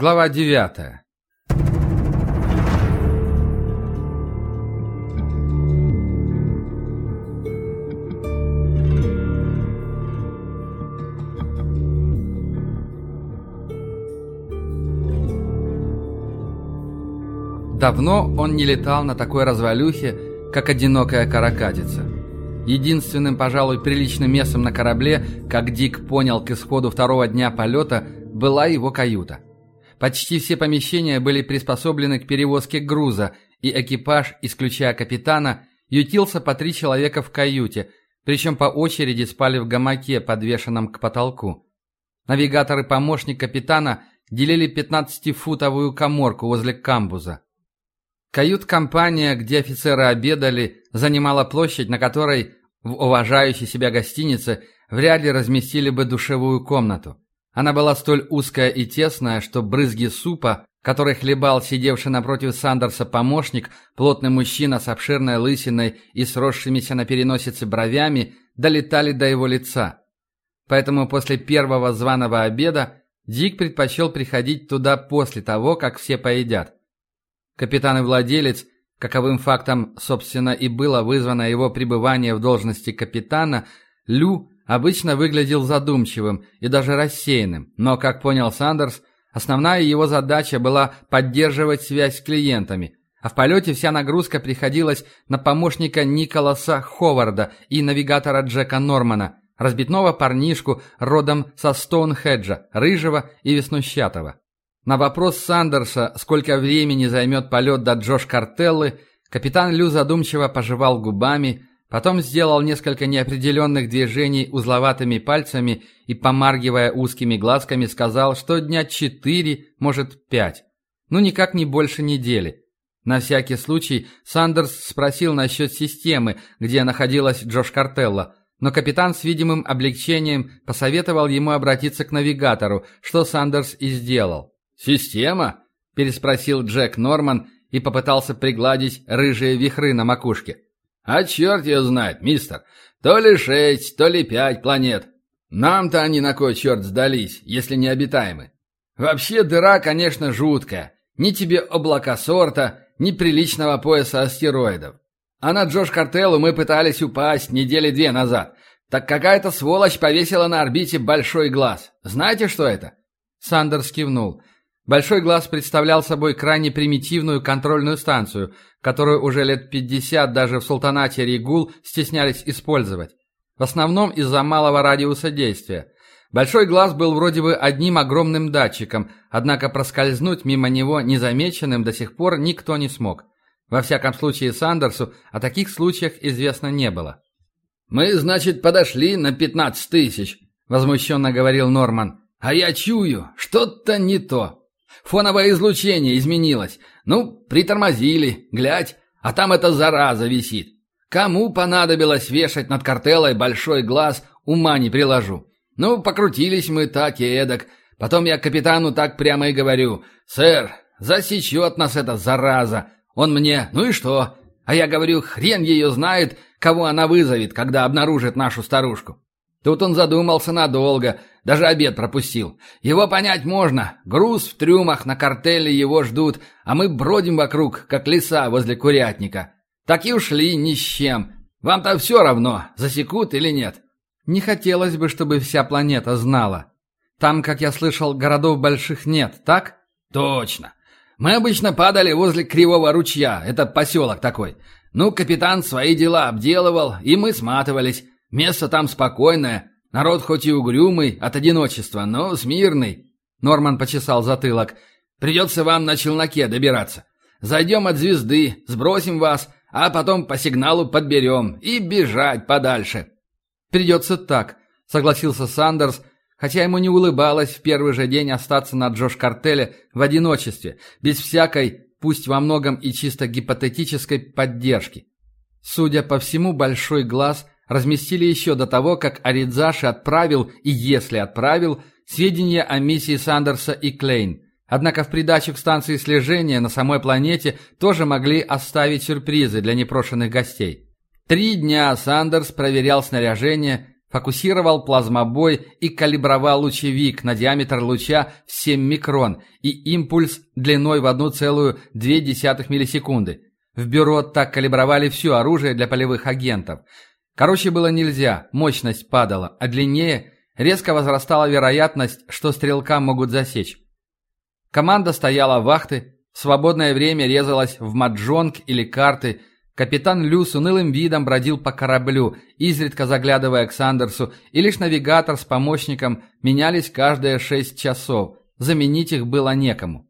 Глава девятая. Давно он не летал на такой развалюхе, как одинокая каракатица. Единственным, пожалуй, приличным местом на корабле, как Дик понял к исходу второго дня полета, была его каюта. Почти все помещения были приспособлены к перевозке груза, и экипаж, исключая капитана, ютился по три человека в каюте, причем по очереди спали в гамаке, подвешенном к потолку. Навигатор и помощник капитана делили 15-футовую коморку возле камбуза. Кают-компания, где офицеры обедали, занимала площадь, на которой в уважающей себя гостинице вряд ли разместили бы душевую комнату. Она была столь узкая и тесная, что брызги супа, который хлебал сидевший напротив Сандерса помощник, плотный мужчина с обширной лысиной и сросшимися на переносице бровями, долетали до его лица. Поэтому после первого званого обеда Дик предпочел приходить туда после того, как все поедят. Капитан и владелец, каковым фактом, собственно, и было вызвано его пребывание в должности капитана, Лю обычно выглядел задумчивым и даже рассеянным, но, как понял Сандерс, основная его задача была поддерживать связь с клиентами, а в полете вся нагрузка приходилась на помощника Николаса Ховарда и навигатора Джека Нормана, разбитного парнишку родом со Стоунхеджа, рыжего и веснущатого. На вопрос Сандерса, сколько времени займет полет до Джош Картеллы, капитан Лю задумчиво пожевал губами, Потом сделал несколько неопределенных движений узловатыми пальцами и, помаргивая узкими глазками, сказал, что дня четыре, может, пять. Ну, никак не больше недели. На всякий случай Сандерс спросил насчет системы, где находилась Джош Картелла, но капитан с видимым облегчением посоветовал ему обратиться к навигатору, что Сандерс и сделал. «Система?» – переспросил Джек Норман и попытался пригладить рыжие вихры на макушке. А черт ее знает, мистер. То ли шесть, то ли пять планет. Нам-то они на кой черт сдались, если не обитаемы? Вообще дыра, конечно, жуткая. Ни тебе облака сорта, ни приличного пояса астероидов. А на Джош Картеллу мы пытались упасть недели две назад. Так какая-то сволочь повесила на орбите большой глаз. Знаете, что это?» Сандерс кивнул. Большой глаз представлял собой крайне примитивную контрольную станцию, которую уже лет 50 даже в султанате Ригул стеснялись использовать. В основном из-за малого радиуса действия. Большой глаз был вроде бы одним огромным датчиком, однако проскользнуть мимо него незамеченным до сих пор никто не смог. Во всяком случае Сандерсу о таких случаях известно не было. «Мы, значит, подошли на 15 тысяч», — возмущенно говорил Норман. «А я чую, что-то не то». Фоновое излучение изменилось. Ну, притормозили, глядь, а там эта зараза висит. Кому понадобилось вешать над картелой большой глаз, ума не приложу. Ну, покрутились мы так и эдак. Потом я капитану так прямо и говорю. «Сэр, засечет нас эта зараза». Он мне «Ну и что?» А я говорю, хрен ее знает, кого она вызовет, когда обнаружит нашу старушку. Тут он задумался надолго, даже обед пропустил. Его понять можно. Груз в трюмах на картеле его ждут, а мы бродим вокруг, как лиса возле курятника. Так и ушли ни с чем. Вам-то все равно, засекут или нет. Не хотелось бы, чтобы вся планета знала. Там, как я слышал, городов больших нет, так? Точно. Мы обычно падали возле Кривого ручья, это поселок такой. Ну, капитан свои дела обделывал, и мы сматывались. Место там спокойное, народ хоть и угрюмый от одиночества, но смирный. Норман почесал затылок. Придется вам на челноке добираться. Зайдем от звезды, сбросим вас, а потом по сигналу подберем и бежать подальше. Придется так, согласился Сандерс, хотя ему не улыбалось в первый же день остаться на Джош-картеле в одиночестве, без всякой, пусть во многом и чисто гипотетической поддержки. Судя по всему, большой глаз – разместили еще до того, как Аридзаши отправил, и если отправил, сведения о миссии Сандерса и Клейн. Однако в придачу к станции слежения на самой планете тоже могли оставить сюрпризы для непрошенных гостей. Три дня Сандерс проверял снаряжение, фокусировал плазмобой и калибровал лучевик на диаметр луча в 7 микрон и импульс длиной в 1,2 миллисекунды. В бюро так калибровали все оружие для полевых агентов. Короче, было нельзя, мощность падала, а длиннее резко возрастала вероятность, что стрелка могут засечь. Команда стояла вахты, в свободное время резалась в маджонг или карты – Капитан Лю с унылым видом бродил по кораблю, изредка заглядывая к Сандерсу, и лишь навигатор с помощником менялись каждые шесть часов. Заменить их было некому.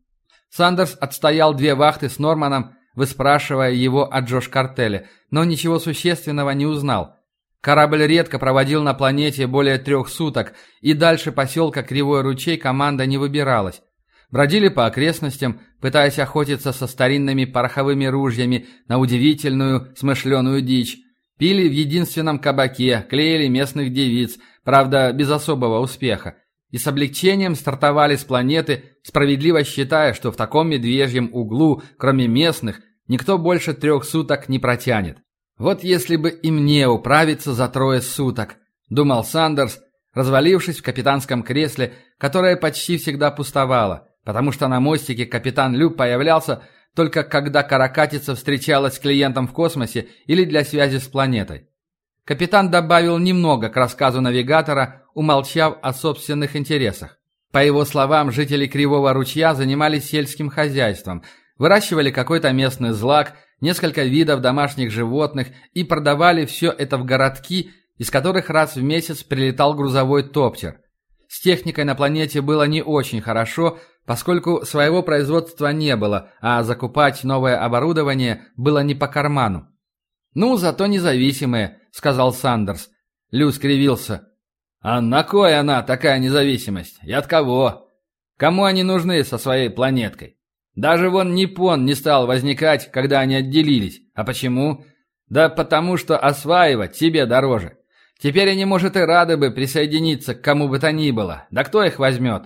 Сандерс отстоял две вахты с Норманом, выспрашивая его о Джош Картеле, но ничего существенного не узнал. Корабль редко проводил на планете более трех суток, и дальше поселка Кривой ручей команда не выбиралась. Бродили по окрестностям, пытаясь охотиться со старинными пороховыми ружьями на удивительную смышленую дичь, пили в единственном кабаке, клеили местных девиц, правда, без особого успеха, и с облегчением стартовали с планеты, справедливо считая, что в таком медвежьем углу, кроме местных, никто больше трех суток не протянет. «Вот если бы и мне управиться за трое суток», — думал Сандерс, развалившись в капитанском кресле, которое почти всегда пустовало потому что на мостике капитан Люк появлялся только когда каракатица встречалась с клиентом в космосе или для связи с планетой. Капитан добавил немного к рассказу навигатора, умолчав о собственных интересах. По его словам, жители Кривого ручья занимались сельским хозяйством, выращивали какой-то местный злак, несколько видов домашних животных и продавали все это в городки, из которых раз в месяц прилетал грузовой топтер. С техникой на планете было не очень хорошо, поскольку своего производства не было, а закупать новое оборудование было не по карману. «Ну, зато независимые», — сказал Сандерс. Лю скривился. «А на кой она, такая независимость? И от кого? Кому они нужны со своей планеткой? Даже вон Ниппон не стал возникать, когда они отделились. А почему? Да потому что осваивать себе дороже. Теперь они, может, и рады бы присоединиться к кому бы то ни было. Да кто их возьмет?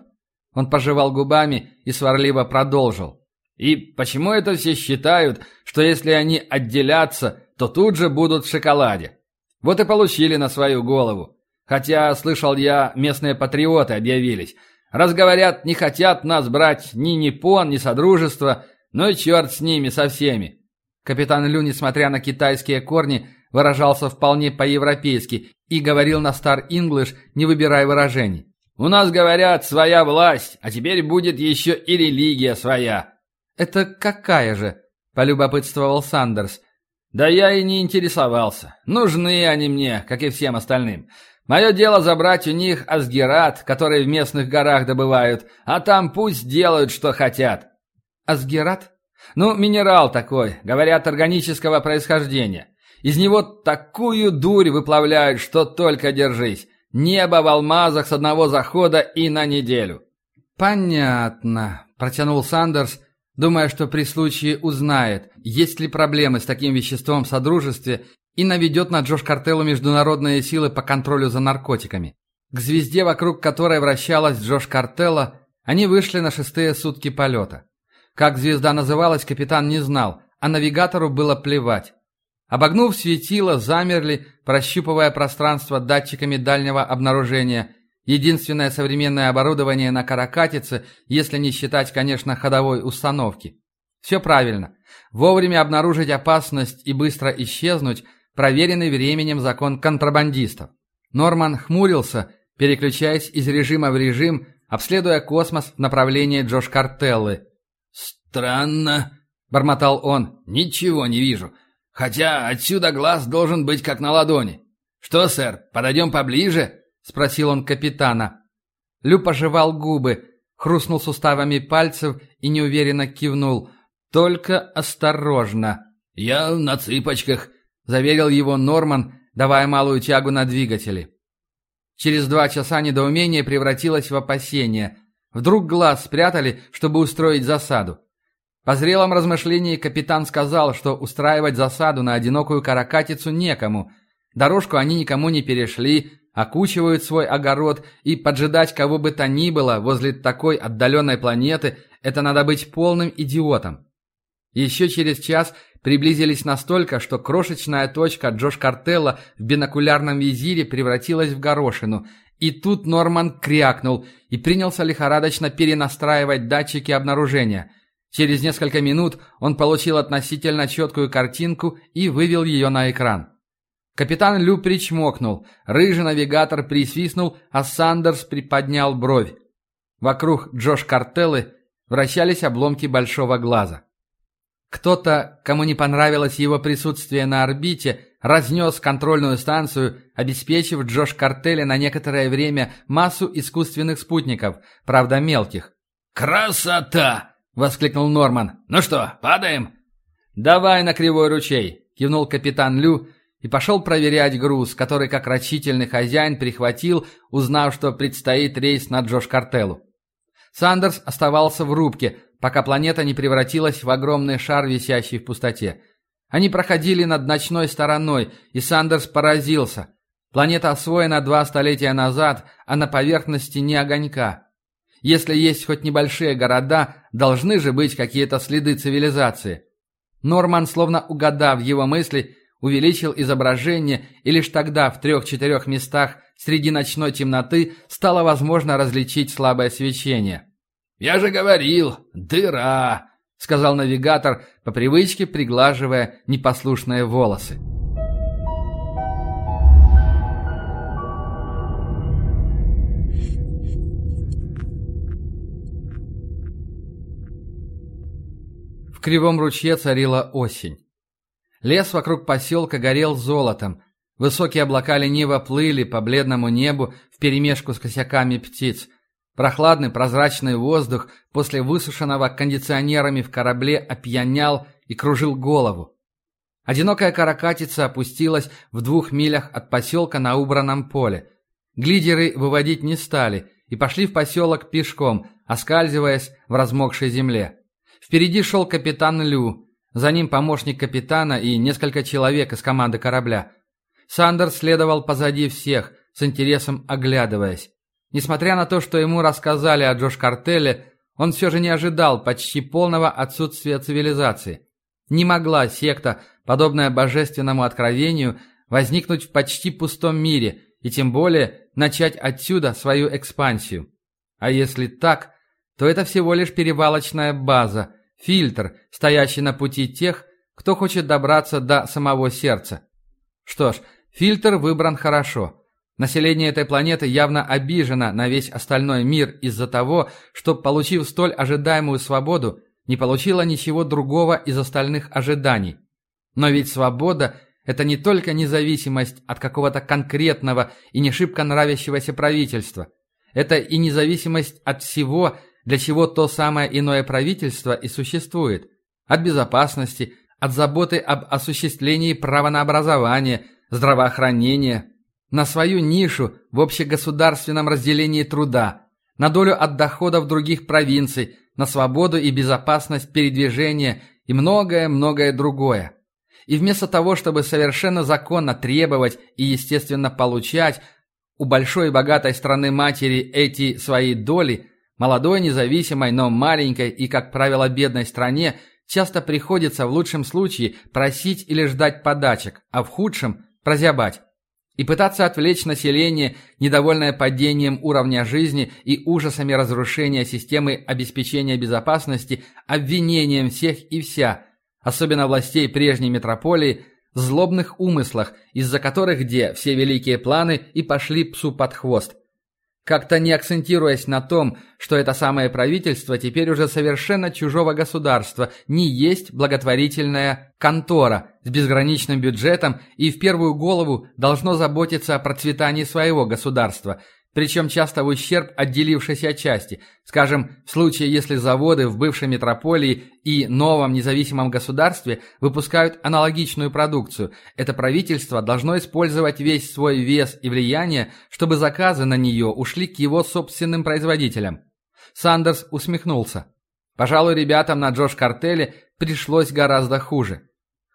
Он пожевал губами и сварливо продолжил. И почему это все считают, что если они отделятся, то тут же будут в шоколаде? Вот и получили на свою голову. Хотя, слышал я, местные патриоты объявились. Раз говорят, не хотят нас брать ни Ниппон, ни Содружество, ну и черт с ними, со всеми. Капитан Лю, несмотря на китайские корни, выражался вполне по-европейски и говорил на стар-инглиш, не выбирая выражений. У нас, говорят, своя власть, а теперь будет еще и религия своя». «Это какая же?» – полюбопытствовал Сандерс. «Да я и не интересовался. Нужны они мне, как и всем остальным. Мое дело забрать у них асгерат, который в местных горах добывают, а там пусть делают, что хотят». «Асгерат?» «Ну, минерал такой, говорят, органического происхождения. Из него такую дурь выплавляют, что только держись. Небо в алмазах с одного захода и на неделю. Понятно, протянул Сандерс, думая, что при случае узнает, есть ли проблемы с таким веществом в содружестве и наведет на Джош Картеллу международные силы по контролю за наркотиками. К звезде, вокруг которой вращалась Джош Картелла, они вышли на шестые сутки полета. Как звезда называлась, капитан не знал, а навигатору было плевать. Обогнув светило, замерли, прощупывая пространство датчиками дальнего обнаружения. Единственное современное оборудование на Каракатице, если не считать, конечно, ходовой установки. Все правильно. Вовремя обнаружить опасность и быстро исчезнуть – проверенный временем закон контрабандистов. Норман хмурился, переключаясь из режима в режим, обследуя космос в направлении Джош Картеллы. «Странно», – бормотал он, – «ничего не вижу». Хотя отсюда глаз должен быть как на ладони. Что, сэр, подойдем поближе? Спросил он капитана. Лю пожевал губы, хрустнул суставами пальцев и неуверенно кивнул. Только осторожно. Я на цыпочках, заверил его Норман, давая малую тягу на двигатели. Через два часа недоумение превратилось в опасение. Вдруг глаз спрятали, чтобы устроить засаду. По зрелом размышлении капитан сказал, что устраивать засаду на одинокую каракатицу некому. Дорожку они никому не перешли, окучивают свой огород, и поджидать кого бы то ни было возле такой отдаленной планеты – это надо быть полным идиотом. Еще через час приблизились настолько, что крошечная точка Джош Картелла в бинокулярном визире превратилась в горошину. И тут Норман крякнул и принялся лихорадочно перенастраивать датчики обнаружения. Через несколько минут он получил относительно четкую картинку и вывел ее на экран. Капитан Лю причмокнул, рыжий навигатор присвистнул, а Сандерс приподнял бровь. Вокруг Джош Картеллы вращались обломки большого глаза. Кто-то, кому не понравилось его присутствие на орбите, разнес контрольную станцию, обеспечив Джош Картелле на некоторое время массу искусственных спутников, правда мелких. «Красота!» — воскликнул Норман. «Ну что, падаем?» «Давай на кривой ручей!» — кивнул капитан Лю и пошел проверять груз, который как рачительный хозяин прихватил, узнав, что предстоит рейс на Джош Картеллу. Сандерс оставался в рубке, пока планета не превратилась в огромный шар, висящий в пустоте. Они проходили над ночной стороной, и Сандерс поразился. Планета освоена два столетия назад, а на поверхности не огонька. Если есть хоть небольшие города, должны же быть какие-то следы цивилизации. Норман, словно угадав его мысли, увеличил изображение, и лишь тогда в трех-четырех местах среди ночной темноты стало возможно различить слабое свечение. «Я же говорил, дыра!» — сказал навигатор, по привычке приглаживая непослушные волосы. В Кривом ручье царила осень. Лес вокруг поселка горел золотом. Высокие облака лениво плыли по бледному небу вперемешку с косяками птиц. Прохладный прозрачный воздух после высушенного кондиционерами в корабле опьянял и кружил голову. Одинокая каракатица опустилась в двух милях от поселка на убранном поле. Глидеры выводить не стали и пошли в поселок пешком, оскальзываясь в размокшей земле. Впереди шел капитан Лю, за ним помощник капитана и несколько человек из команды корабля. Сандер следовал позади всех, с интересом оглядываясь. Несмотря на то, что ему рассказали о Джош Картелле, он все же не ожидал почти полного отсутствия цивилизации. Не могла секта, подобная божественному откровению, возникнуть в почти пустом мире и тем более начать отсюда свою экспансию. А если так, то это всего лишь перевалочная база – Фильтр, стоящий на пути тех, кто хочет добраться до самого сердца. Что ж, фильтр выбран хорошо. Население этой планеты явно обижено на весь остальной мир из-за того, что, получив столь ожидаемую свободу, не получило ничего другого из остальных ожиданий. Но ведь свобода – это не только независимость от какого-то конкретного и не шибко нравящегося правительства. Это и независимость от всего – для чего то самое иное правительство и существует. От безопасности, от заботы об осуществлении права на образование, здравоохранение, на свою нишу в общегосударственном разделении труда, на долю от доходов других провинций, на свободу и безопасность передвижения и многое-многое другое. И вместо того, чтобы совершенно законно требовать и, естественно, получать у большой и богатой страны-матери эти свои доли – Молодой, независимой, но маленькой и, как правило, бедной стране часто приходится в лучшем случае просить или ждать подачек, а в худшем – прозябать. И пытаться отвлечь население, недовольное падением уровня жизни и ужасами разрушения системы обеспечения безопасности, обвинением всех и вся, особенно властей прежней метрополии, злобных умыслах, из-за которых где все великие планы и пошли псу под хвост как-то не акцентируясь на том, что это самое правительство теперь уже совершенно чужого государства, не есть благотворительная контора с безграничным бюджетом и в первую голову должно заботиться о процветании своего государства, причем часто в ущерб отделившейся части. Скажем, в случае, если заводы в бывшей метрополии и новом независимом государстве выпускают аналогичную продукцию, это правительство должно использовать весь свой вес и влияние, чтобы заказы на нее ушли к его собственным производителям. Сандерс усмехнулся. Пожалуй, ребятам на Джош Картеле пришлось гораздо хуже.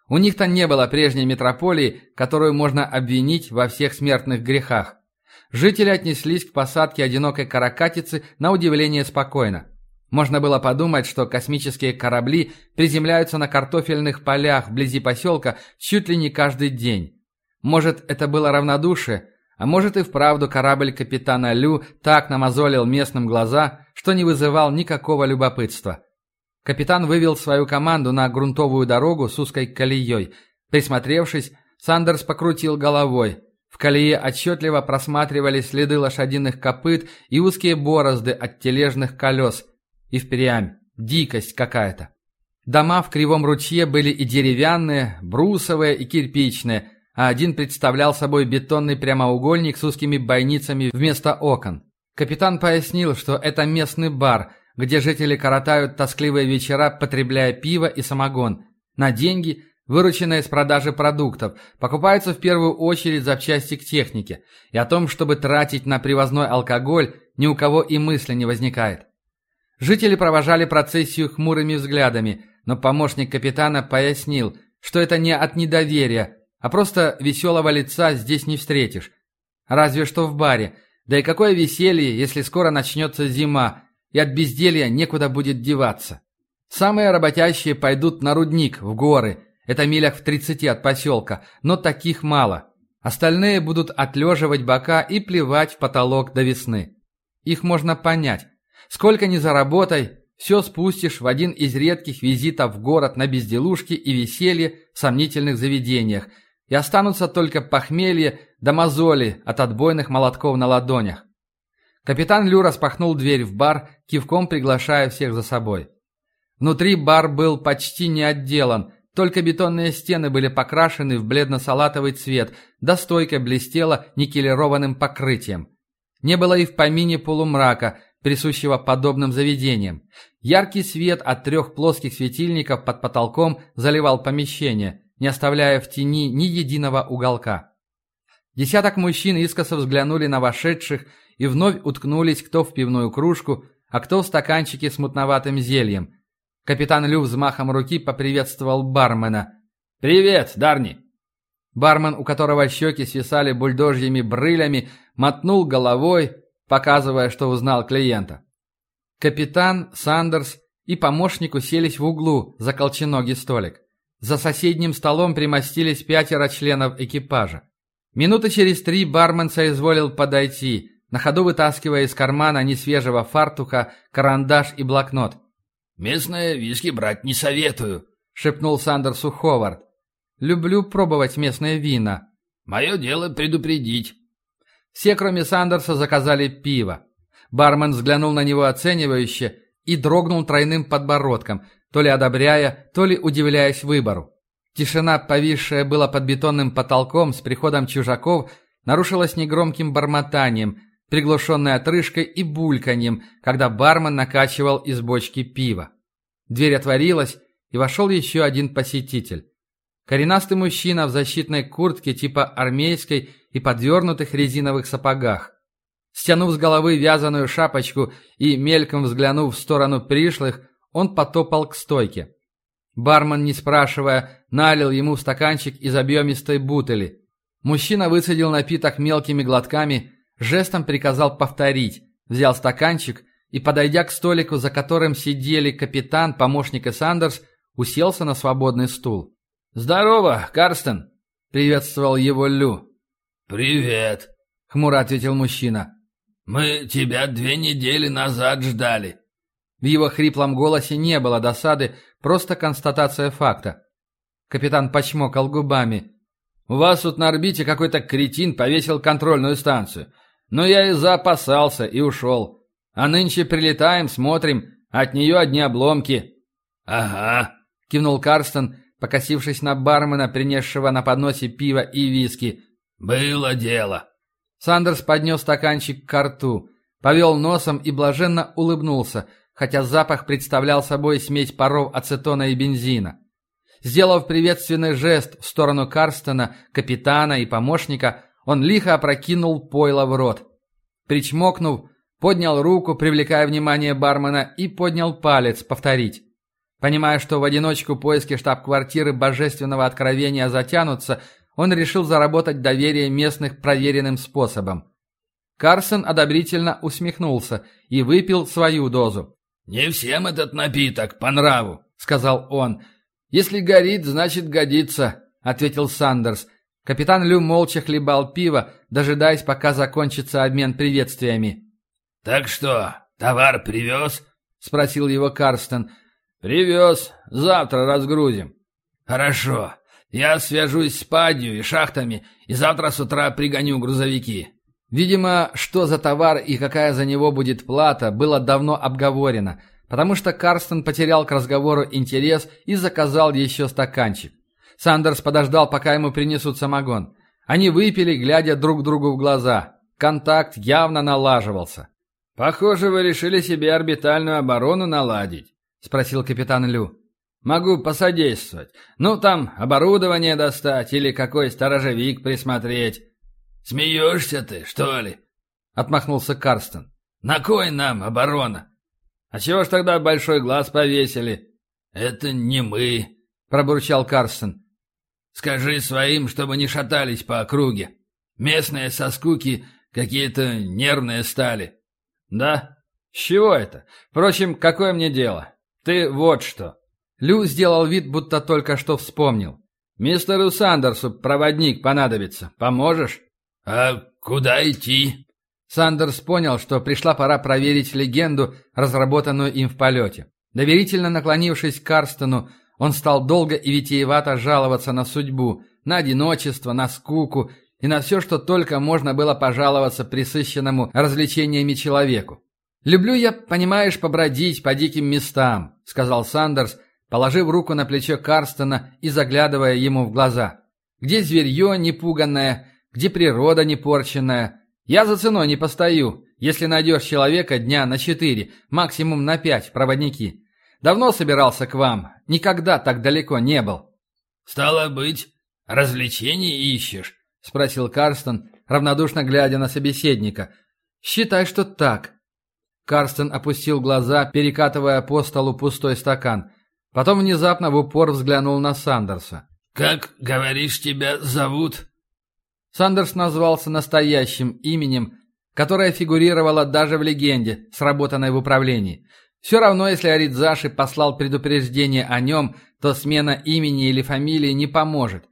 У них-то не было прежней метрополии, которую можно обвинить во всех смертных грехах. Жители отнеслись к посадке одинокой каракатицы на удивление спокойно. Можно было подумать, что космические корабли приземляются на картофельных полях вблизи поселка чуть ли не каждый день. Может, это было равнодушие, а может и вправду корабль капитана Лю так намазолил местным глаза, что не вызывал никакого любопытства. Капитан вывел свою команду на грунтовую дорогу с узкой колеей. Присмотревшись, Сандерс покрутил головой. В колее отчетливо просматривались следы лошадиных копыт и узкие борозды от тележных колес. И впрямь дикость какая-то. Дома в кривом ручье были и деревянные, брусовые и кирпичные, а один представлял собой бетонный прямоугольник с узкими бойницами вместо окон. Капитан пояснил, что это местный бар, где жители коротают тоскливые вечера, потребляя пиво и самогон. На деньги, вырученные с продажи продуктов, покупаются в первую очередь запчасти к технике. И о том, чтобы тратить на привозной алкоголь, ни у кого и мысли не возникает. Жители провожали процессию хмурыми взглядами, но помощник капитана пояснил, что это не от недоверия, а просто веселого лица здесь не встретишь. Разве что в баре. Да и какое веселье, если скоро начнется зима, и от безделья некуда будет деваться. Самые работящие пойдут на рудник, в горы. Это милях в 30 от поселка, но таких мало. Остальные будут отлеживать бока и плевать в потолок до весны. Их можно понять. Сколько ни заработай, все спустишь в один из редких визитов в город на безделушки и веселье в сомнительных заведениях, и останутся только похмелье да мозоли от отбойных молотков на ладонях. Капитан Лю распахнул дверь в бар, кивком приглашая всех за собой. Внутри бар был почти не отделан, только бетонные стены были покрашены в бледно-салатовый цвет, да стойка блестела никелированным покрытием. Не было и в помине полумрака, присущего подобным заведениям. Яркий свет от трех плоских светильников под потолком заливал помещение, не оставляя в тени ни единого уголка. Десяток мужчин искоса взглянули на вошедших и вновь уткнулись кто в пивную кружку, а кто в стаканчике с мутноватым зельем. Капитан Лю взмахом руки поприветствовал бармена. «Привет, Дарни!» Бармен, у которого щеки свисали бульдожьими брылями, мотнул головой, показывая, что узнал клиента. Капитан, Сандерс и помощник уселись в углу за колченогий столик. За соседним столом примостились пятеро членов экипажа. Минуты через три бармен соизволил подойти, на ходу вытаскивая из кармана несвежего фартуха карандаш и блокнот. «Местное виски брать не советую», — шепнул Сандерсу Ховард. «Люблю пробовать местные вина». «Мое дело предупредить». Все, кроме Сандерса, заказали пиво. Бармен взглянул на него оценивающе и дрогнул тройным подбородком, то ли одобряя, то ли удивляясь выбору. Тишина, повисшая была под бетонным потолком с приходом чужаков, нарушилась негромким бормотанием, приглушенной отрыжкой и бульканьем, когда бармен накачивал из бочки пива. Дверь отворилась, и вошел еще один посетитель. Коренастый мужчина в защитной куртке типа армейской и подвернутых резиновых сапогах. Стянув с головы вязаную шапочку и мельком взглянув в сторону пришлых, он потопал к стойке. Бармен, не спрашивая, налил ему в стаканчик из объемистой бутыли. Мужчина высадил напиток мелкими глотками, жестом приказал повторить, взял стаканчик и, подойдя к столику, за которым сидели капитан, помощник и Сандерс, уселся на свободный стул. «Здорово, Карстен!» — приветствовал его Лю. «Привет!» — хмуро ответил мужчина. «Мы тебя две недели назад ждали». В его хриплом голосе не было досады, просто констатация факта. Капитан почмокал губами. «У вас тут на орбите какой-то кретин повесил контрольную станцию. Но я и заопасался и ушел. А нынче прилетаем, смотрим, от нее одни обломки». «Ага», — кивнул Карстен, покосившись на бармена, принесшего на подносе пиво и виски. «Было дело». Сандерс поднес стаканчик к рту, повел носом и блаженно улыбнулся, хотя запах представлял собой смесь паров ацетона и бензина. Сделав приветственный жест в сторону Карстена, капитана и помощника, он лихо опрокинул пойло в рот. Причмокнув, поднял руку, привлекая внимание бармена, и поднял палец повторить. Понимая, что в одиночку поиски штаб-квартиры божественного откровения затянутся, он решил заработать доверие местных проверенным способом. Карсон одобрительно усмехнулся и выпил свою дозу. «Не всем этот напиток по нраву», — сказал он. «Если горит, значит годится», — ответил Сандерс. Капитан Лю молча хлебал пиво, дожидаясь, пока закончится обмен приветствиями. «Так что, товар привез?» — спросил его Карстен. «Привез. Завтра разгрузим». «Хорошо. Я свяжусь с Падью и шахтами, и завтра с утра пригоню грузовики». Видимо, что за товар и какая за него будет плата, было давно обговорено, потому что Карстен потерял к разговору интерес и заказал еще стаканчик. Сандерс подождал, пока ему принесут самогон. Они выпили, глядя друг другу в глаза. Контакт явно налаживался. «Похоже, вы решили себе орбитальную оборону наладить», — спросил капитан Лю. «Могу посодействовать. Ну, там, оборудование достать или какой сторожевик присмотреть». «Смеешься ты, что ли?» — отмахнулся Карстен. «На кой нам оборона?» «А чего ж тогда большой глаз повесили?» «Это не мы», — пробурчал Карстен. «Скажи своим, чтобы не шатались по округе. Местные со скуки какие-то нервные стали». «Да? С чего это? Впрочем, какое мне дело? Ты вот что». Лю сделал вид, будто только что вспомнил. «Мистеру Сандерсу проводник понадобится. Поможешь?» «А куда идти?» Сандерс понял, что пришла пора проверить легенду, разработанную им в полете. Доверительно наклонившись к Карстену, он стал долго и витиевато жаловаться на судьбу, на одиночество, на скуку и на все, что только можно было пожаловаться присыщенному развлечениями человеку. «Люблю я, понимаешь, побродить по диким местам», — сказал Сандерс, положив руку на плечо Карстена и заглядывая ему в глаза. «Где зверье непуганное, где природа непорченная. Я за ценой не постою, если найдешь человека дня на четыре, максимум на пять проводники. Давно собирался к вам, никогда так далеко не был». «Стало быть, развлечений ищешь?» — спросил Карстен, равнодушно глядя на собеседника. «Считай, что так». Карстен опустил глаза, перекатывая по столу пустой стакан. Потом внезапно в упор взглянул на Сандерса. «Как, говоришь, тебя зовут?» Сандерс назвался настоящим именем, которое фигурировало даже в легенде, сработанной в управлении. Все равно, если Аридзаши послал предупреждение о нем, то смена имени или фамилии не поможет.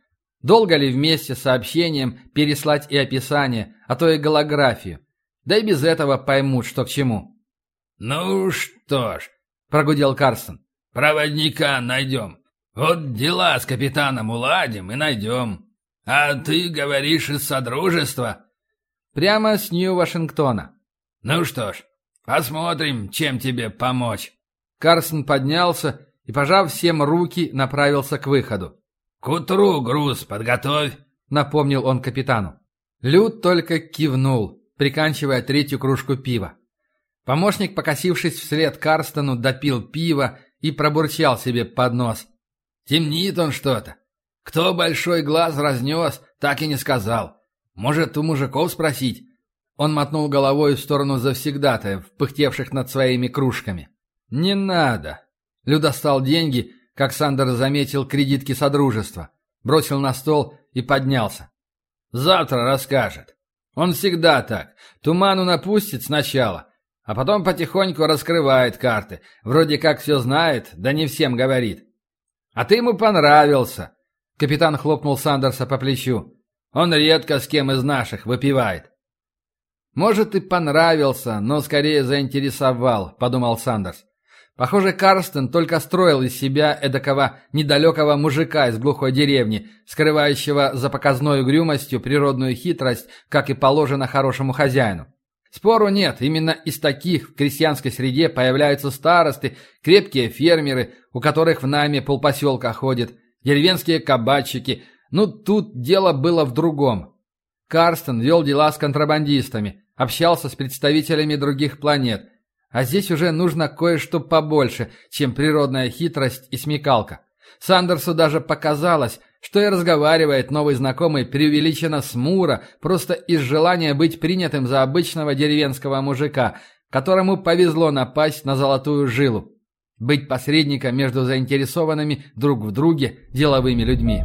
Долго ли вместе с сообщением переслать и описание, а то и голографию? Да и без этого поймут, что к чему. «Ну что ж», — прогудел Карсон, — «проводника найдем. Вот дела с капитаном уладим и найдем. А ты говоришь из Содружества?» «Прямо с Нью-Вашингтона». «Ну что ж, посмотрим, чем тебе помочь». Карсон поднялся и, пожав всем руки, направился к выходу. «К утру груз подготовь», — напомнил он капитану. Люд только кивнул, приканчивая третью кружку пива. Помощник, покосившись вслед Карстону, допил пиво и пробурчал себе под нос. «Темнит он что-то. Кто большой глаз разнес, так и не сказал. Может, у мужиков спросить?» Он мотнул головой в сторону завсегдатаев, пыхтевших над своими кружками. «Не надо!» Лю достал деньги как Сандер заметил кредитки Содружества, бросил на стол и поднялся. «Завтра расскажет. Он всегда так. Туману напустит сначала, а потом потихоньку раскрывает карты. Вроде как все знает, да не всем говорит. А ты ему понравился!» Капитан хлопнул Сандерса по плечу. «Он редко с кем из наших выпивает». «Может, и понравился, но скорее заинтересовал», — подумал Сандерс. Похоже, Карстен только строил из себя эдакого недалекого мужика из глухой деревни, скрывающего за показной угрюмостью природную хитрость, как и положено хорошему хозяину. Спору нет, именно из таких в крестьянской среде появляются старосты, крепкие фермеры, у которых в нами полпоселка ходит, деревенские кабачики. Ну, тут дело было в другом. Карстен вел дела с контрабандистами, общался с представителями других планет – а здесь уже нужно кое-что побольше, чем природная хитрость и смекалка. Сандерсу даже показалось, что и разговаривает новый знакомый преувеличенно смуро, просто из желания быть принятым за обычного деревенского мужика, которому повезло напасть на золотую жилу. Быть посредником между заинтересованными друг в друге деловыми людьми.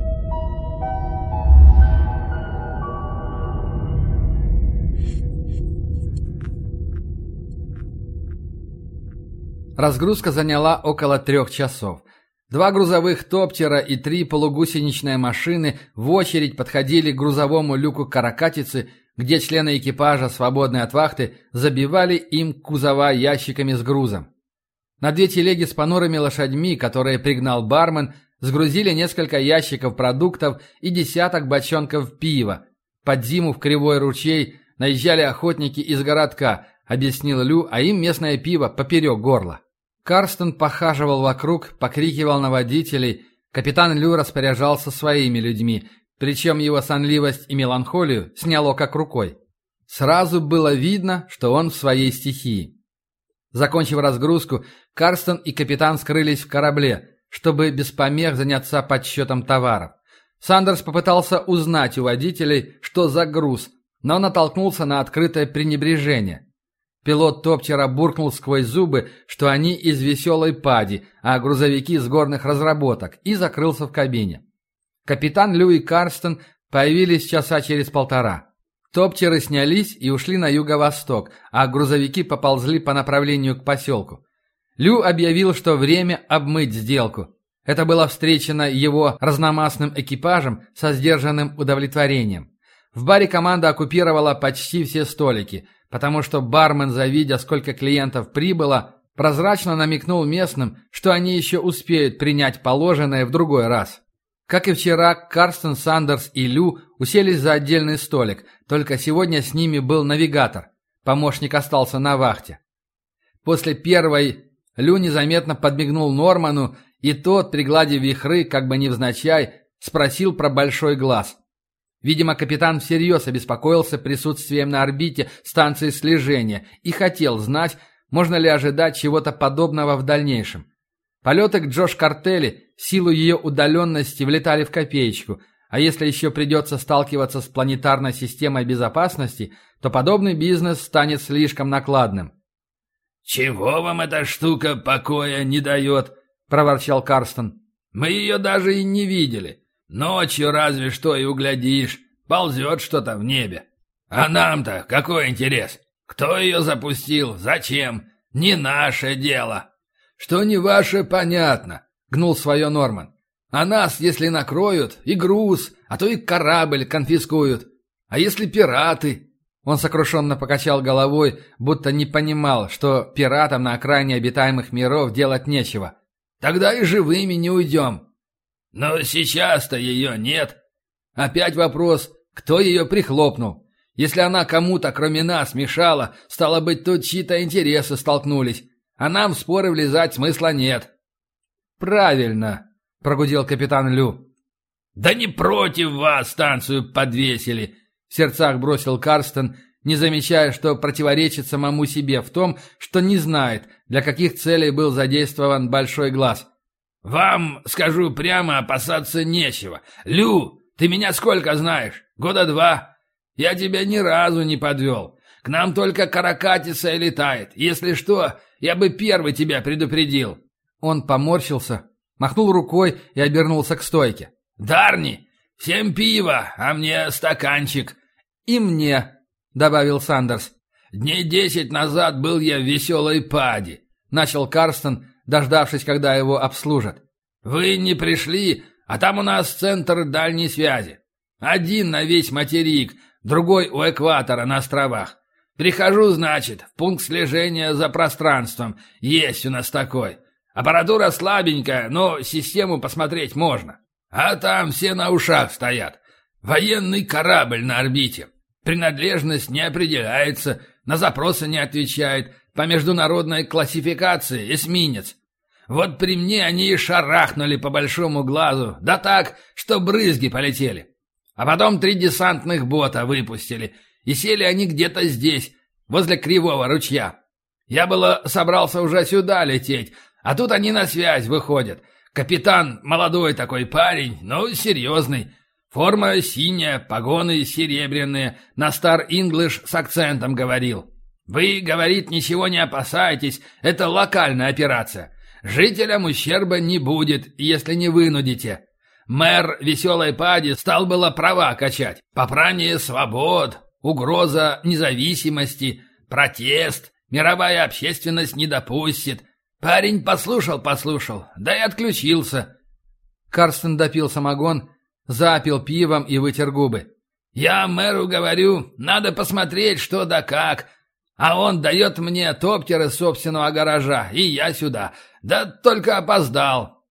Разгрузка заняла около трех часов. Два грузовых топтера и три полугусеничные машины в очередь подходили к грузовому люку каракатицы, где члены экипажа, свободные от вахты, забивали им кузова ящиками с грузом. На две телеги с понурыми лошадьми, которые пригнал бармен, сгрузили несколько ящиков продуктов и десяток бочонков пива. Под зиму в Кривой ручей наезжали охотники из городка, объяснил Лю, а им местное пиво поперек горла. Карстен похаживал вокруг, покрикивал на водителей. Капитан Лю распоряжался своими людьми, причем его сонливость и меланхолию сняло как рукой. Сразу было видно, что он в своей стихии. Закончив разгрузку, Карстен и капитан скрылись в корабле, чтобы без помех заняться подсчетом товаров. Сандерс попытался узнать у водителей, что за груз, но натолкнулся на открытое пренебрежение. Пилот топтера буркнул сквозь зубы, что они из веселой пади, а грузовики с горных разработок, и закрылся в кабине. Капитан Лю и Карстен появились часа через полтора. Топтеры снялись и ушли на юго-восток, а грузовики поползли по направлению к поселку. Лю объявил, что время обмыть сделку. Это было встречено его разномастным экипажем со сдержанным удовлетворением. В баре команда оккупировала почти все столики, потому что бармен, завидя, сколько клиентов прибыло, прозрачно намекнул местным, что они еще успеют принять положенное в другой раз. Как и вчера, Карстен, Сандерс и Лю уселись за отдельный столик, только сегодня с ними был навигатор. Помощник остался на вахте. После первой Лю незаметно подмигнул Норману, и тот, пригладив вихры, как бы невзначай, спросил про большой глаз. Видимо, капитан всерьез обеспокоился присутствием на орбите станции слежения и хотел знать, можно ли ожидать чего-то подобного в дальнейшем. Полеты к Джош Картели в силу ее удаленности влетали в копеечку, а если еще придется сталкиваться с планетарной системой безопасности, то подобный бизнес станет слишком накладным. «Чего вам эта штука покоя не дает?» – проворчал Карстон. «Мы ее даже и не видели. Ночью разве что и углядишь. Ползет что-то в небе. А нам-то какой интерес? Кто ее запустил? Зачем? Не наше дело!» «Что не ваше, понятно», — гнул свое Норман. «А нас, если накроют, и груз, а то и корабль конфискуют. А если пираты?» Он сокрушенно покачал головой, будто не понимал, что пиратам на окраине обитаемых миров делать нечего. «Тогда и живыми не уйдем». «Но сейчас-то ее нет». Опять вопрос, кто ее прихлопнул? Если она кому-то, кроме нас, мешала, стало быть, тут чьи-то интересы столкнулись а нам в споры влезать смысла нет». «Правильно», — прогудел капитан Лю. «Да не против вас станцию подвесили», — в сердцах бросил Карстен, не замечая, что противоречит самому себе в том, что не знает, для каких целей был задействован большой глаз. «Вам, скажу прямо, опасаться нечего. Лю, ты меня сколько знаешь? Года два. Я тебя ни разу не подвел. К нам только каракатица и летает. Если что, я бы первый тебя предупредил». Он поморщился, махнул рукой и обернулся к стойке. «Дарни, всем пиво, а мне стаканчик». «И мне», — добавил Сандерс. «Дней десять назад был я в веселой паде», — начал Карстен, дождавшись, когда его обслужат. «Вы не пришли, а там у нас центр дальней связи. Один на весь материк, другой у экватора на островах. Прихожу, значит, в пункт слежения за пространством. Есть у нас такой. Аппаратура слабенькая, но систему посмотреть можно. А там все на ушах стоят. Военный корабль на орбите. Принадлежность не определяется, на запросы не отвечает. По международной классификации эсминец. Вот при мне они и шарахнули по большому глазу, да так, что брызги полетели. А потом три десантных бота выпустили — и сели они где-то здесь, возле Кривого ручья. Я было собрался уже сюда лететь, а тут они на связь выходят. Капитан молодой такой парень, но серьезный. Форма синяя, погоны серебряные, на Стар Инглиш с акцентом говорил. Вы, говорит, ничего не опасайтесь, это локальная операция. Жителям ущерба не будет, если не вынудите. Мэр Веселой Пади стал было права качать. Попрание свобод, Угроза независимости, протест, мировая общественность не допустит. Парень послушал-послушал, да и отключился. Карстен допил самогон, запил пивом и вытер губы. «Я мэру говорю, надо посмотреть, что да как. А он дает мне топтер из собственного гаража, и я сюда. Да только опоздал».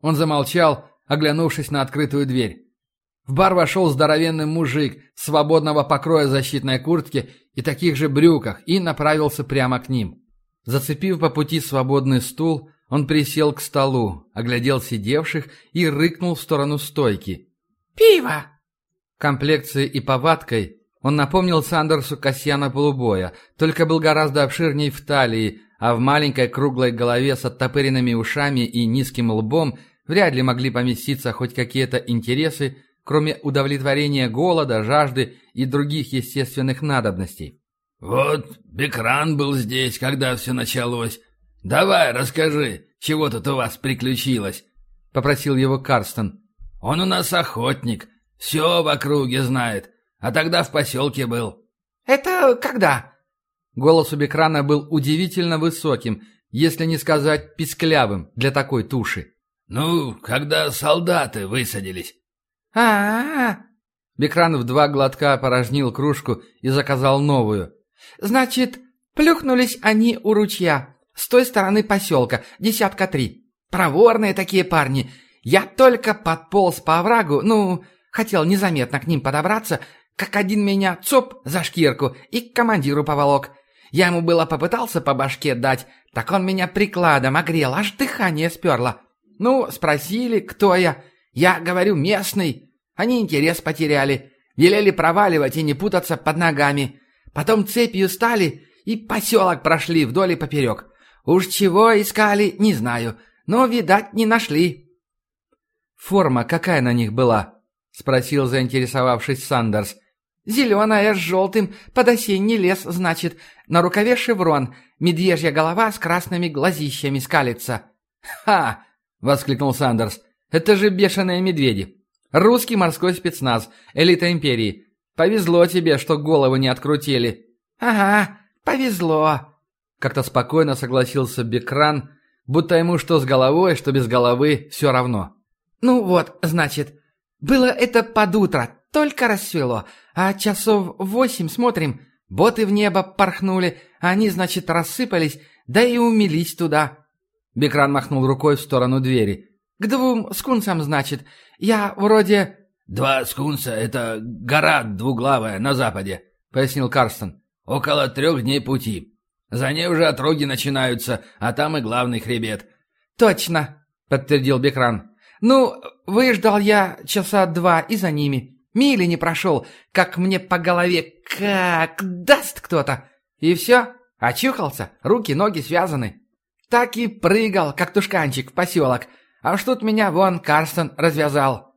Он замолчал, оглянувшись на открытую дверь. В бар вошел здоровенный мужик свободного покроя защитной куртки и таких же брюках и направился прямо к ним. Зацепив по пути свободный стул, он присел к столу, оглядел сидевших и рыкнул в сторону стойки. «Пиво!» Комплекцией и повадкой он напомнил Сандерсу Касьяна Полубоя, только был гораздо обширней в талии, а в маленькой круглой голове с оттопыренными ушами и низким лбом вряд ли могли поместиться хоть какие-то интересы, кроме удовлетворения голода, жажды и других естественных надобностей. «Вот Бекран был здесь, когда все началось. Давай, расскажи, чего тут у вас приключилось?» — попросил его Карстен. «Он у нас охотник, все в округе знает, а тогда в поселке был». «Это когда?» Голос у Бекрана был удивительно высоким, если не сказать писклявым для такой туши. «Ну, когда солдаты высадились». «А-а-а!» Бекран в два глотка опорожнил кружку и заказал новую. «Значит, плюхнулись они у ручья, с той стороны поселка, десятка три. Проворные такие парни. Я только подполз по оврагу, ну, хотел незаметно к ним подобраться, как один меня цоп за шкирку и к командиру поволок. Я ему было попытался по башке дать, так он меня прикладом огрел, аж дыхание сперло. Ну, спросили, кто я. Я говорю, местный. Они интерес потеряли. Велели проваливать и не путаться под ногами. Потом цепью стали и поселок прошли вдоль и поперек. Уж чего искали, не знаю, но, видать, не нашли. «Форма какая на них была?» — спросил заинтересовавшись Сандерс. «Зеленая с желтым, под осенний лес, значит. На рукаве шеврон, медвежья голова с красными глазищами скалится». «Ха!» — воскликнул Сандерс. «Это же бешеные медведи. Русский морской спецназ, элита империи. Повезло тебе, что голову не открутили». «Ага, повезло», — как-то спокойно согласился Бекран, будто ему что с головой, что без головы, все равно. «Ну вот, значит, было это под утро, только рассвело, а часов восемь смотрим, боты в небо порхнули, они, значит, рассыпались, да и умились туда». Бекран махнул рукой в сторону двери. «К двум скунсам, значит. Я вроде...» «Два скунса — это гора двуглавая на западе», — пояснил Карстен. «Около трех дней пути. За ней уже отроги начинаются, а там и главный хребет». «Точно», — подтвердил Бекран. «Ну, выждал я часа два и за ними. Мили не прошел, как мне по голове как даст кто-то. И все, очухался, руки, ноги связаны. Так и прыгал, как тушканчик, в поселок. А уж тут меня вон Карстен развязал».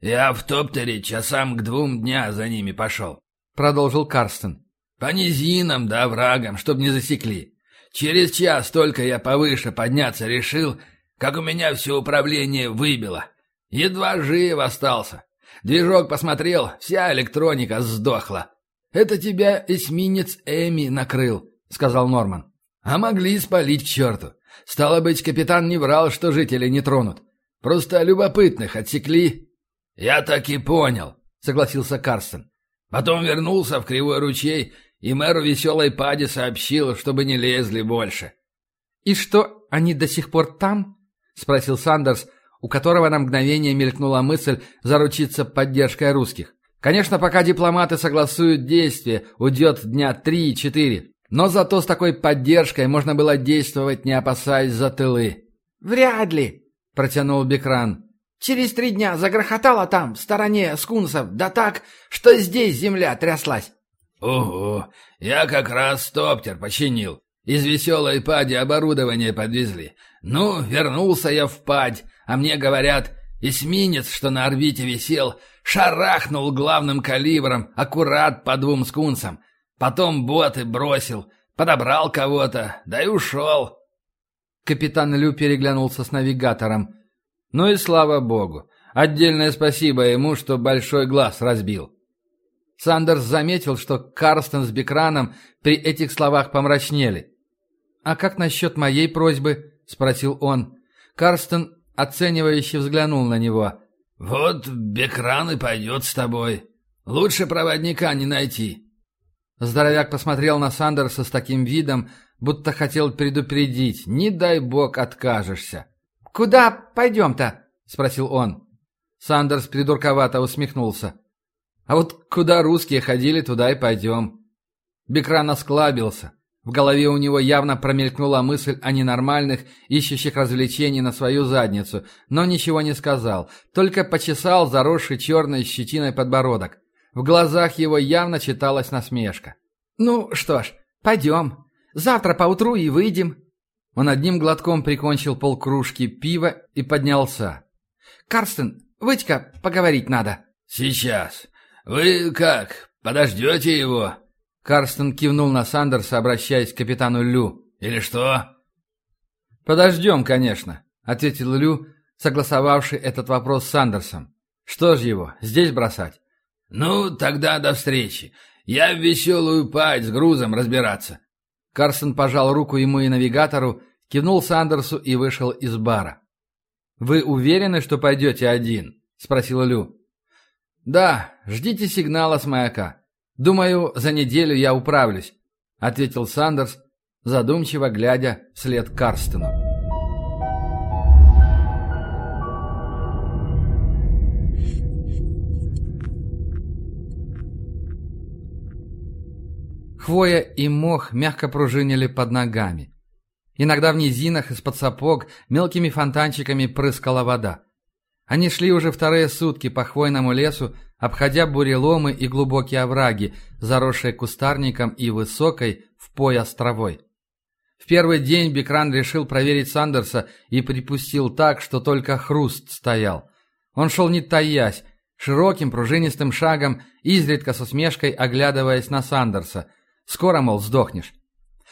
«Я в топтере часам к двум дня за ними пошел», — продолжил Карстен. «По низинам да врагам, чтоб не засекли. Через час только я повыше подняться решил, как у меня все управление выбило. Едва жив остался. Движок посмотрел, вся электроника сдохла. «Это тебя эсминец Эми накрыл», — сказал Норман. «А могли спалить к черту. Стало быть, капитан не врал, что жители не тронут. Просто любопытных отсекли «Я так и понял», — согласился Карстен. Потом вернулся в Кривой ручей, и мэру веселой Пади сообщил, чтобы не лезли больше. «И что, они до сих пор там?» — спросил Сандерс, у которого на мгновение мелькнула мысль заручиться поддержкой русских. Конечно, пока дипломаты согласуют действия, уйдет дня три-четыре. Но зато с такой поддержкой можно было действовать, не опасаясь за тылы. «Вряд ли», — протянул Бекран. Через три дня загрохотало там, в стороне скунсов, да так, что здесь земля тряслась. Ого, я как раз стоптер починил. Из веселой пади оборудование подвезли. Ну, вернулся я в падь, а мне говорят, эсминец, что на орбите висел, шарахнул главным калибром аккурат по двум скунсам. Потом боты бросил, подобрал кого-то, да и ушел. Капитан Лю переглянулся с навигатором. Ну и слава богу. Отдельное спасибо ему, что большой глаз разбил. Сандерс заметил, что Карстен с Бекраном при этих словах помрачнели. «А как насчет моей просьбы?» спросил он. Карстен оценивающе взглянул на него. «Вот Бекран и пойдет с тобой. Лучше проводника не найти». Здоровяк посмотрел на Сандерса с таким видом, будто хотел предупредить. «Не дай бог откажешься». «Куда пойдем-то?» — спросил он. Сандерс придурковато усмехнулся. «А вот куда русские ходили, туда и пойдем». Бекран осклабился. В голове у него явно промелькнула мысль о ненормальных, ищущих развлечений на свою задницу, но ничего не сказал, только почесал заросший черной щетиной подбородок. В глазах его явно читалась насмешка. «Ну что ж, пойдем. Завтра поутру и выйдем». Он одним глотком прикончил полкружки пива и поднялся. «Карстен, выйдь-ка, поговорить надо». «Сейчас. Вы как, подождете его?» Карстен кивнул на Сандерса, обращаясь к капитану Лю. «Или что?» «Подождем, конечно», — ответил Лю, согласовавший этот вопрос с Сандерсом. «Что ж его, здесь бросать?» «Ну, тогда до встречи. Я в веселую пать с грузом разбираться». Карстен пожал руку ему и навигатору, кивнул Сандерсу и вышел из бара. «Вы уверены, что пойдете один?» — спросил Лю. «Да, ждите сигнала с маяка. «Думаю, за неделю я управлюсь», — ответил Сандерс, задумчиво глядя вслед Карстену. Хвоя и мох мягко пружинили под ногами. Иногда в низинах из-под сапог мелкими фонтанчиками прыскала вода. Они шли уже вторые сутки по хвойному лесу, обходя буреломы и глубокие овраги, заросшие кустарником и высокой в пояс травой. В первый день Бекран решил проверить Сандерса и припустил так, что только хруст стоял. Он шел не таясь, широким пружинистым шагом, изредка с усмешкой оглядываясь на Сандерса. «Скоро, мол, сдохнешь».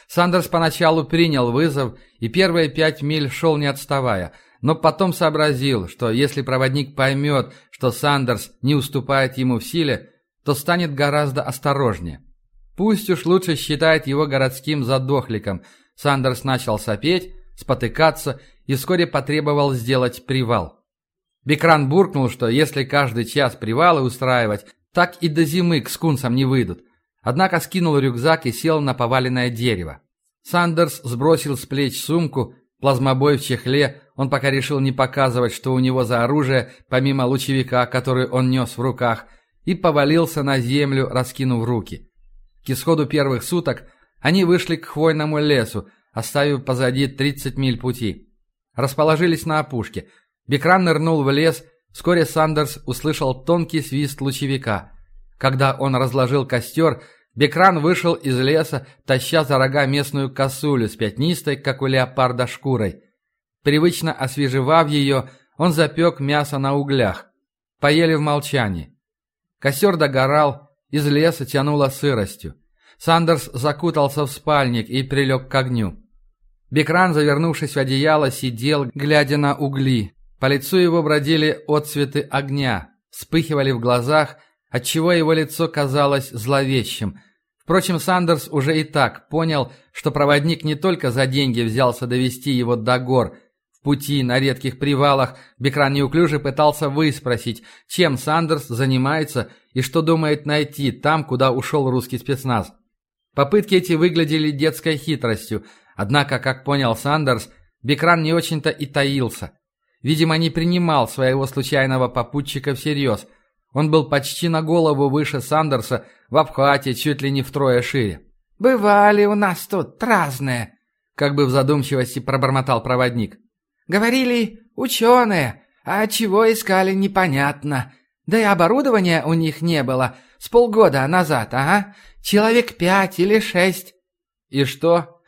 Сандерс поначалу принял вызов и первые пять миль шел не отставая – но потом сообразил, что если проводник поймет, что Сандерс не уступает ему в силе, то станет гораздо осторожнее. Пусть уж лучше считает его городским задохликом. Сандерс начал сопеть, спотыкаться и вскоре потребовал сделать привал. Бекран буркнул, что если каждый час привалы устраивать, так и до зимы к скунсам не выйдут. Однако скинул рюкзак и сел на поваленное дерево. Сандерс сбросил с плеч сумку, плазмобой в чехле, он пока решил не показывать, что у него за оружие, помимо лучевика, который он нес в руках, и повалился на землю, раскинув руки. К исходу первых суток они вышли к хвойному лесу, оставив позади 30 миль пути. Расположились на опушке. Бекран нырнул в лес, вскоре Сандерс услышал тонкий свист лучевика. Когда он разложил костер, Бекран вышел из леса, таща за рога местную косулю с пятнистой, как у леопарда, шкурой. Привычно освежевав ее, он запек мясо на углях. Поели в молчании. Костер догорал, из леса тянуло сыростью. Сандерс закутался в спальник и прилег к огню. Бекран, завернувшись в одеяло, сидел, глядя на угли. По лицу его бродили отцветы огня, вспыхивали в глазах, отчего его лицо казалось зловещим. Впрочем, Сандерс уже и так понял, что проводник не только за деньги взялся довести его до гор – в пути на редких привалах Бекран неуклюже пытался выспросить, чем Сандерс занимается и что думает найти там, куда ушел русский спецназ. Попытки эти выглядели детской хитростью, однако, как понял Сандерс, Бекран не очень-то и таился. Видимо, не принимал своего случайного попутчика всерьез. Он был почти на голову выше Сандерса, в обхвате чуть ли не втрое шире. «Бывали у нас тут разные», — как бы в задумчивости пробормотал проводник. Говорили, ученые, а чего искали непонятно. Да и оборудования у них не было с полгода назад, ага. Человек пять или шесть. И что?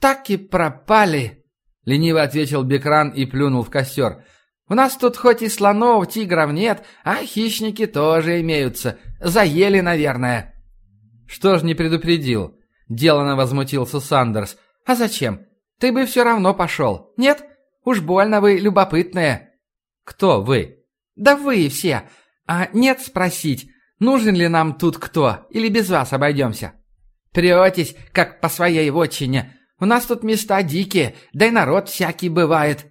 Так и пропали. Лениво ответил Бекран и плюнул в костер. У нас тут хоть и слонов, тигров нет, а хищники тоже имеются. Заели, наверное. Что ж не предупредил? Делано возмутился Сандерс. А зачем? Ты бы все равно пошел, нет? Уж больно вы любопытные». «Кто вы?» «Да вы все. А нет спросить, нужен ли нам тут кто, или без вас обойдемся?» «Претесь, как по своей вотчине. У нас тут места дикие, да и народ всякий бывает».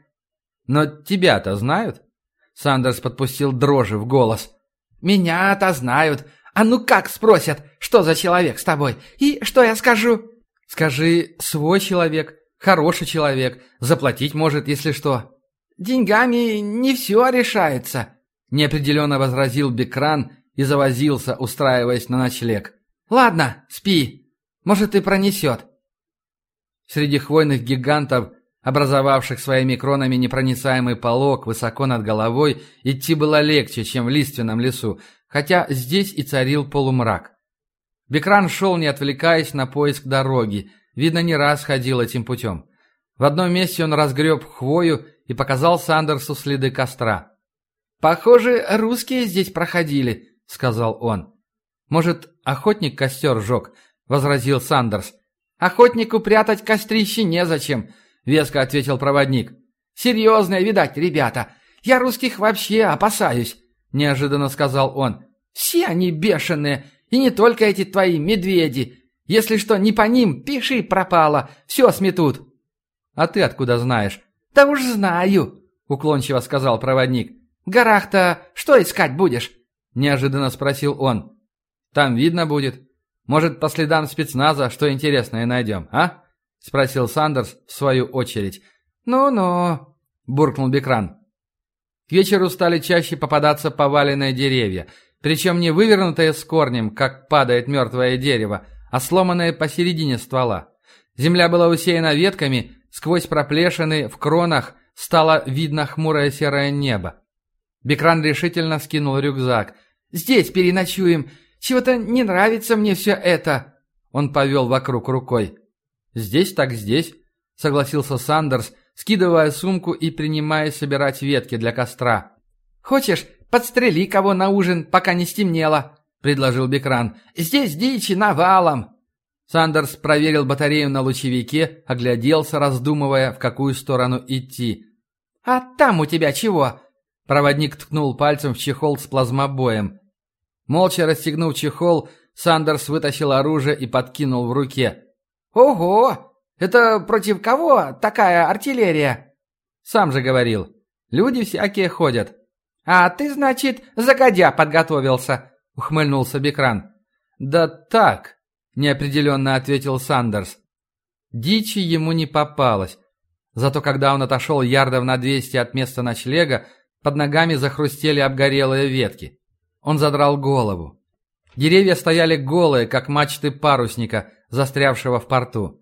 «Но тебя-то знают?» Сандерс подпустил дрожи в голос. «Меня-то знают. А ну как спросят, что за человек с тобой? И что я скажу?» «Скажи, свой человек, хороший человек, заплатить может, если что». «Деньгами не все решается», — неопределенно возразил Бекран и завозился, устраиваясь на ночлег. «Ладно, спи. Может, и пронесет». Среди хвойных гигантов, образовавших своими кронами непроницаемый полог высоко над головой, идти было легче, чем в лиственном лесу, хотя здесь и царил полумрак. Бекран шел, не отвлекаясь на поиск дороги, видно, не раз ходил этим путем. В одном месте он разгреб хвою и показал Сандерсу следы костра. «Похоже, русские здесь проходили», — сказал он. «Может, охотник костер жег?» — возразил Сандерс. «Охотнику прятать кострище незачем», — веско ответил проводник. «Серьезные, видать, ребята. Я русских вообще опасаюсь», — неожиданно сказал он. «Все они бешеные, и не только эти твои медведи. Если что не по ним, пиши пропало, все сметут». «А ты откуда знаешь?» «Да уж знаю», — уклончиво сказал проводник. «В горах-то что искать будешь?» — неожиданно спросил он. «Там видно будет. Может, по следам спецназа что интересное найдем, а?» — спросил Сандерс в свою очередь. «Ну-ну», — буркнул Бекран. К вечеру стали чаще попадаться поваленные деревья, причем не вывернутые с корнем, как падает мертвое дерево, а сломанные посередине ствола. Земля была усеяна ветками, Сквозь проплешины в кронах стало видно хмурое серое небо. Бекран решительно скинул рюкзак. «Здесь переночуем. Чего-то не нравится мне все это». Он повел вокруг рукой. «Здесь так здесь», — согласился Сандерс, скидывая сумку и принимая собирать ветки для костра. «Хочешь, подстрели кого на ужин, пока не стемнело», — предложил Бекран. «Здесь дичи навалом». Сандерс проверил батарею на лучевике, огляделся, раздумывая, в какую сторону идти. «А там у тебя чего?» Проводник ткнул пальцем в чехол с плазмобоем. Молча расстегнув чехол, Сандерс вытащил оружие и подкинул в руке. «Ого! Это против кого такая артиллерия?» «Сам же говорил. Люди всякие ходят». «А ты, значит, загодя подготовился», — ухмыльнулся Бекран. «Да так», неопределенно ответил Сандерс. Дичи ему не попалось. Зато когда он отошел ярдов на двести от места ночлега, под ногами захрустели обгорелые ветки. Он задрал голову. Деревья стояли голые, как мачты парусника, застрявшего в порту.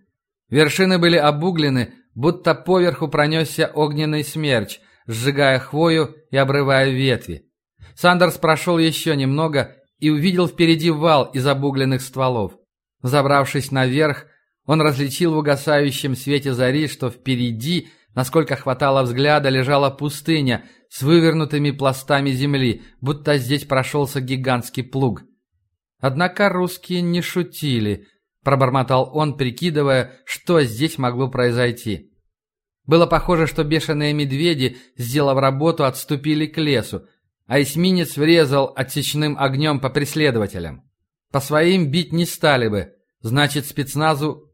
Вершины были обуглены, будто поверху пронесся огненный смерч, сжигая хвою и обрывая ветви. Сандерс прошел еще немного и увидел впереди вал из обугленных стволов. Забравшись наверх, он различил в угасающем свете зари, что впереди, насколько хватало взгляда, лежала пустыня с вывернутыми пластами земли, будто здесь прошелся гигантский плуг. Однако русские не шутили, пробормотал он, прикидывая, что здесь могло произойти. Было похоже, что бешеные медведи, сделав работу, отступили к лесу, а эсминец врезал отсечным огнем по преследователям. По своим бить не стали бы, значит спецназу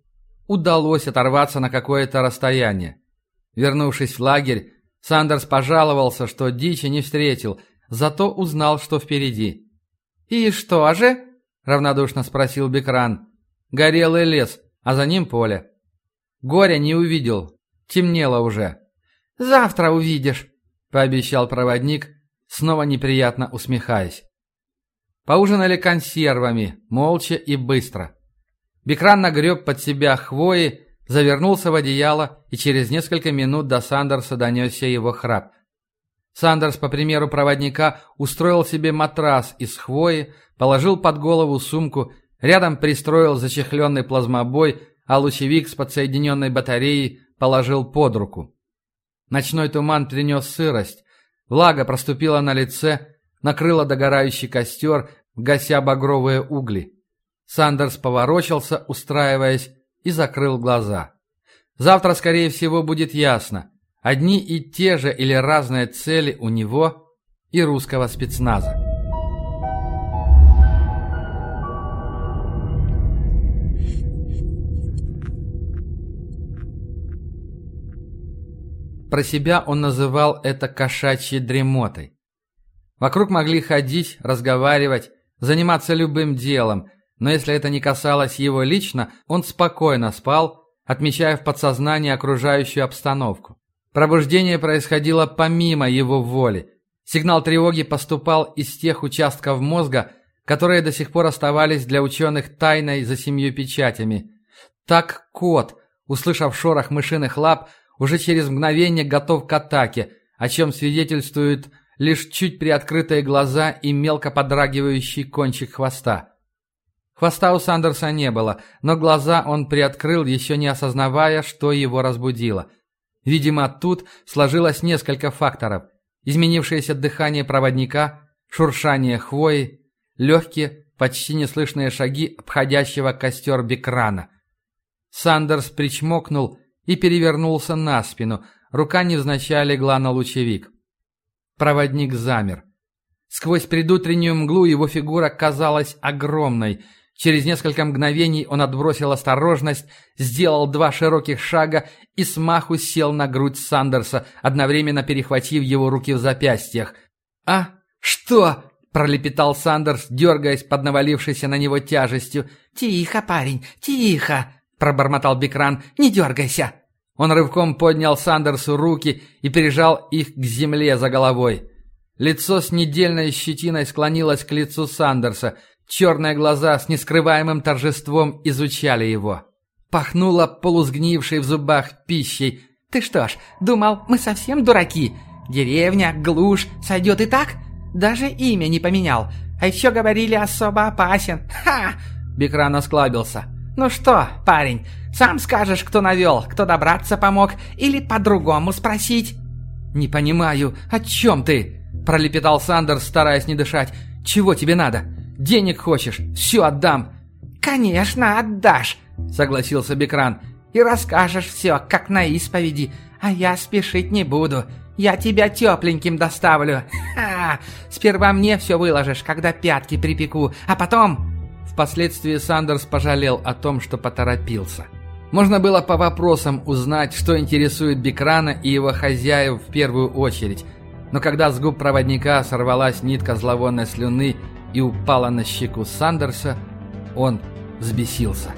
удалось оторваться на какое-то расстояние. Вернувшись в лагерь, Сандерс пожаловался, что дичи не встретил, зато узнал, что впереди. «И что же?» — равнодушно спросил Бекран. «Горелый лес, а за ним поле». Горя не увидел, темнело уже. «Завтра увидишь», — пообещал проводник, снова неприятно усмехаясь. Поужинали консервами, молча и быстро. Бекран нагреб под себя хвои, завернулся в одеяло, и через несколько минут до Сандерса донесся его храп. Сандерс, по примеру проводника, устроил себе матрас из хвои, положил под голову сумку, рядом пристроил зачехленный плазмобой, а лучевик с подсоединенной батареей положил под руку. Ночной туман принес сырость, влага проступила на лице, накрыла догорающий костер, гася багровые угли. Сандерс поворочился, устраиваясь, и закрыл глаза. Завтра, скорее всего, будет ясно. Одни и те же или разные цели у него и русского спецназа. Про себя он называл это кошачьей дремотой. Вокруг могли ходить, разговаривать, заниматься любым делом, но если это не касалось его лично, он спокойно спал, отмечая в подсознании окружающую обстановку. Пробуждение происходило помимо его воли. Сигнал тревоги поступал из тех участков мозга, которые до сих пор оставались для ученых тайной за семью печатями. Так кот, услышав шорох мышиных лап, уже через мгновение готов к атаке, о чем свидетельствуют лишь чуть приоткрытые глаза и мелко подрагивающий кончик хвоста. Хвоста у Сандерса не было, но глаза он приоткрыл, еще не осознавая, что его разбудило. Видимо, тут сложилось несколько факторов. Изменившееся дыхание проводника, шуршание хвои, легкие, почти неслышные шаги обходящего костер Бекрана. Сандерс причмокнул и перевернулся на спину, рука невзначай легла на лучевик. Проводник замер. Сквозь предутреннюю мглу его фигура казалась огромной – Через несколько мгновений он отбросил осторожность, сделал два широких шага и смаху сел на грудь Сандерса, одновременно перехватив его руки в запястьях. «А? Что?» – пролепетал Сандерс, дергаясь под навалившейся на него тяжестью. «Тихо, парень, тихо!» – пробормотал Бекран. «Не дергайся!» Он рывком поднял Сандерсу руки и прижал их к земле за головой. Лицо с недельной щетиной склонилось к лицу Сандерса – Черные глаза с нескрываемым торжеством изучали его. Пахнуло полусгнившей в зубах пищей. «Ты что ж, думал, мы совсем дураки? Деревня, глушь, сойдет и так? Даже имя не поменял. А еще говорили, особо опасен. Ха!» Бекран осклабился. «Ну что, парень, сам скажешь, кто навел, кто добраться помог, или по-другому спросить?» «Не понимаю, о чем ты?» Пролепетал Сандерс, стараясь не дышать. «Чего тебе надо?» Денег хочешь? Все отдам!» «Конечно, отдашь!» — согласился Бекран. «И расскажешь все, как на исповеди. А я спешить не буду. Я тебя тепленьким доставлю. Ха! Сперва мне все выложишь, когда пятки припеку, а потом...» Впоследствии Сандерс пожалел о том, что поторопился. Можно было по вопросам узнать, что интересует Бекрана и его хозяев в первую очередь. Но когда с губ проводника сорвалась нитка зловонной слюны и упала на щеку Сандерса, он взбесился.